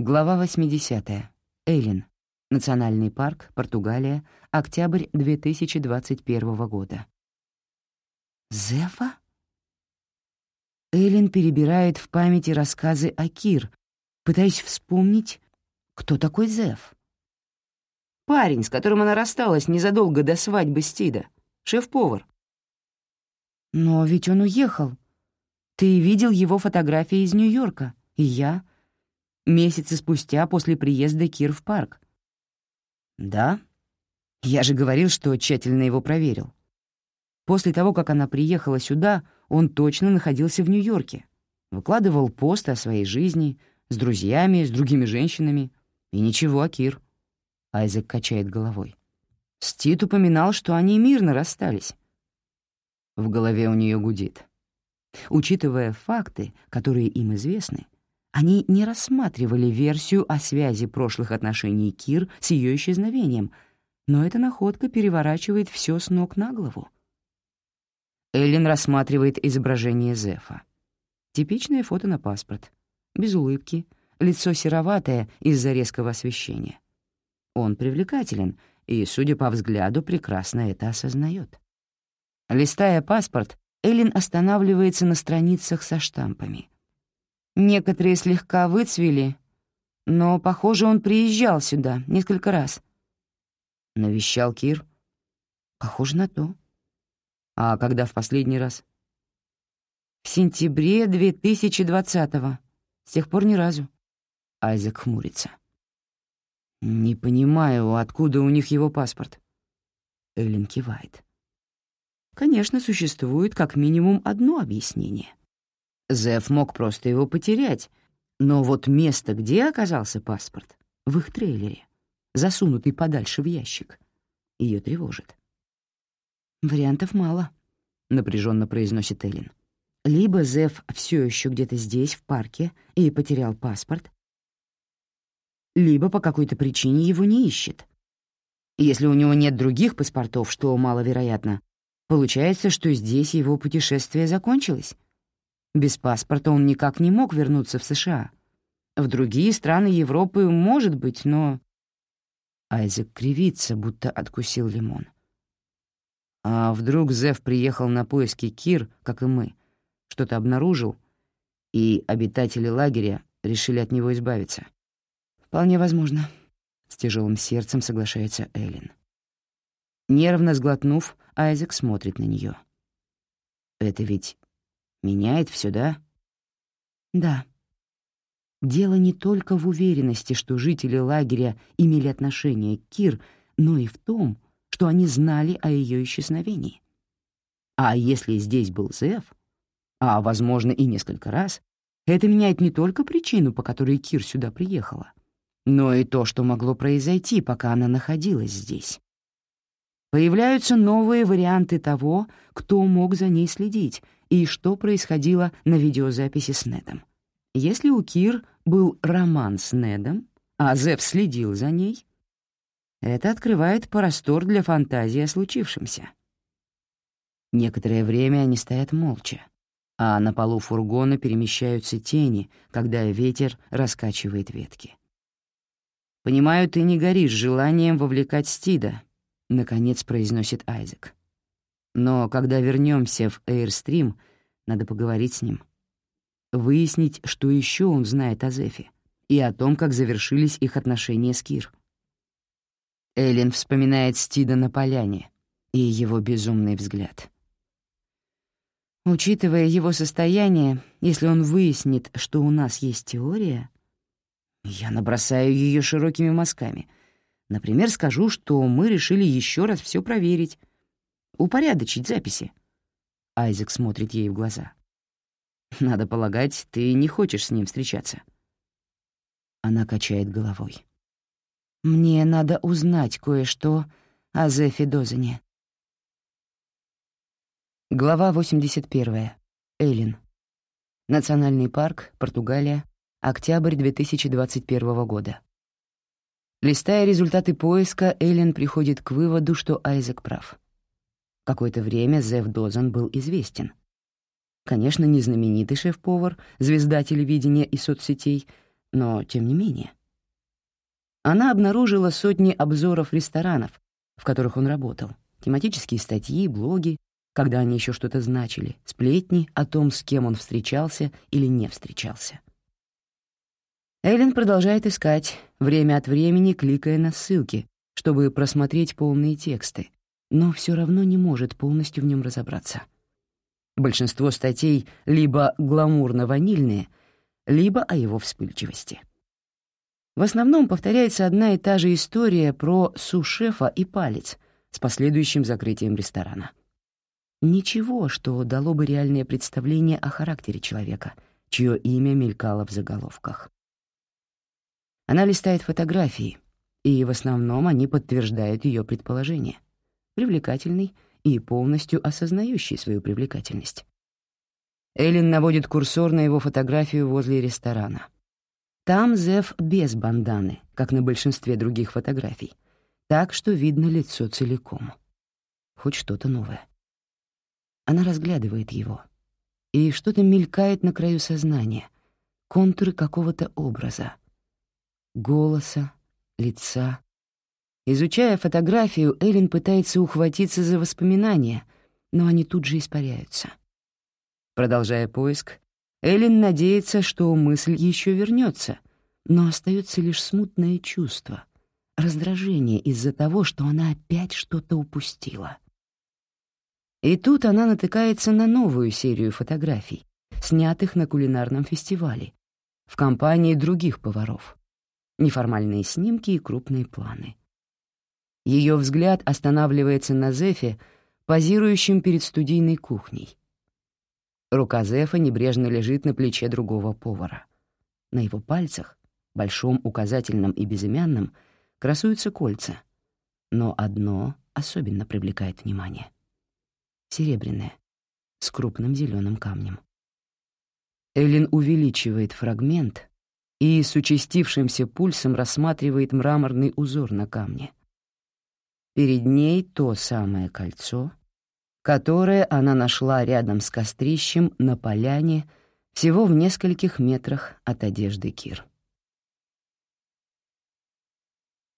Глава 80. Эллин. Национальный парк, Португалия, октябрь 2021 года. Зефа? Эллин перебирает в памяти рассказы о Кир, пытаясь вспомнить, кто такой Зеф. Парень, с которым она рассталась незадолго до свадьбы Стида. Шеф-повар. Но ведь он уехал. Ты видел его фотографии из Нью-Йорка, и я — месяцы спустя после приезда Кир в парк. Да? Я же говорил, что тщательно его проверил. После того, как она приехала сюда, он точно находился в Нью-Йорке. Выкладывал посты о своей жизни, с друзьями, с другими женщинами. И ничего, Акир. Айзек качает головой. Стит упоминал, что они мирно расстались. В голове у нее гудит. Учитывая факты, которые им известны, они не рассматривали версию о связи прошлых отношений Кир с ее исчезновением, но эта находка переворачивает все с ног на голову. Эллен рассматривает изображение Зефа. Типичное фото на паспорт. Без улыбки, лицо сероватое из-за резкого освещения. Он привлекателен и, судя по взгляду, прекрасно это осознает. Листая паспорт, Эллен останавливается на страницах со штампами. Некоторые слегка выцвели, но, похоже, он приезжал сюда несколько раз. Навещал Кир? Похоже на то. А когда в последний раз? В сентябре 2020-го. С тех пор ни разу. Айзек хмурится. «Не понимаю, откуда у них его паспорт?» Эллен кивает. Конечно, существует как минимум одно объяснение. Зев мог просто его потерять, но вот место, где оказался паспорт, в их трейлере, засунутый подальше в ящик, ее тревожит. «Вариантов мало», — напряженно произносит Эллен. «Либо Зев все еще где-то здесь, в парке, и потерял паспорт, либо по какой-то причине его не ищет. Если у него нет других паспортов, что маловероятно, Получается, что здесь его путешествие закончилось. Без паспорта он никак не мог вернуться в США. В другие страны Европы может быть, но... Айзек кривится, будто откусил лимон. А вдруг Зев приехал на поиски Кир, как и мы, что-то обнаружил, и обитатели лагеря решили от него избавиться? Вполне возможно. С тяжелым сердцем соглашается Эллен. Нервно сглотнув, Айзек смотрит на нее. «Это ведь меняет все, да?» «Да». Дело не только в уверенности, что жители лагеря имели отношение к Кир, но и в том, что они знали о ее исчезновении. А если здесь был Зев, а, возможно, и несколько раз, это меняет не только причину, по которой Кир сюда приехала, но и то, что могло произойти, пока она находилась здесь. Появляются новые варианты того, кто мог за ней следить и что происходило на видеозаписи с Недом. Если у Кир был роман с Недом, а Зев следил за ней, это открывает простор для фантазии о случившемся. Некоторое время они стоят молча, а на полу фургона перемещаются тени, когда ветер раскачивает ветки. «Понимаю, ты не горишь желанием вовлекать Стида», — наконец произносит Айзек. «Но когда вернемся в Эйрстрим, надо поговорить с ним. Выяснить, что еще он знает о Зефе и о том, как завершились их отношения с Кир». Эллен вспоминает Стида на поляне и его безумный взгляд. Учитывая его состояние, если он выяснит, что у нас есть теория, я набросаю ее широкими мазками — Например, скажу, что мы решили еще раз все проверить, упорядочить записи. Айзек смотрит ей в глаза. «Надо полагать, ты не хочешь с ним встречаться». Она качает головой. «Мне надо узнать кое-что о Зефе Дозене». Глава 81. Эллин. Национальный парк, Португалия, октябрь 2021 года. Листая результаты поиска, Эллен приходит к выводу, что Айзек прав. Какое-то время Зев Дозен был известен. Конечно, не знаменитый шеф-повар, звезда телевидения и соцсетей, но тем не менее. Она обнаружила сотни обзоров ресторанов, в которых он работал, тематические статьи, блоги, когда они еще что-то значили, сплетни о том, с кем он встречался или не встречался. Эллен продолжает искать, время от времени кликая на ссылки, чтобы просмотреть полные тексты, но все равно не может полностью в нем разобраться. Большинство статей либо гламурно-ванильные, либо о его вспыльчивости. В основном повторяется одна и та же история про су-шефа и палец с последующим закрытием ресторана. Ничего, что дало бы реальное представление о характере человека, чье имя мелькало в заголовках. Она листает фотографии, и в основном они подтверждают ее предположение. Привлекательный и полностью осознающий свою привлекательность. Эллен наводит курсор на его фотографию возле ресторана — там Зев без банданы, как на большинстве других фотографий, так что видно лицо целиком. Хоть что-то новое. Она разглядывает его, и что-то мелькает на краю сознания, контуры какого-то образа, голоса, лица. Изучая фотографию, Эллен пытается ухватиться за воспоминания, но они тут же испаряются. Продолжая поиск, Эллен надеется, что мысль еще вернется, но остается лишь смутное чувство, раздражение из-за того, что она опять что-то упустила. И тут она натыкается на новую серию фотографий, снятых на кулинарном фестивале, в компании других поваров. Неформальные снимки и крупные планы. Ее взгляд останавливается на Зефе, позирующем перед студийной кухней. Рука Зефа небрежно лежит на плече другого повара. На его пальцах, большом, указательном и безымянном, красуются кольца. Но одно особенно привлекает внимание. Серебряное, с крупным зеленым камнем. Эллен увеличивает фрагмент и с участившимся пульсом рассматривает мраморный узор на камне. Перед ней то самое кольцо, которое она нашла рядом с кострищем на поляне всего в нескольких метрах от одежды Кир.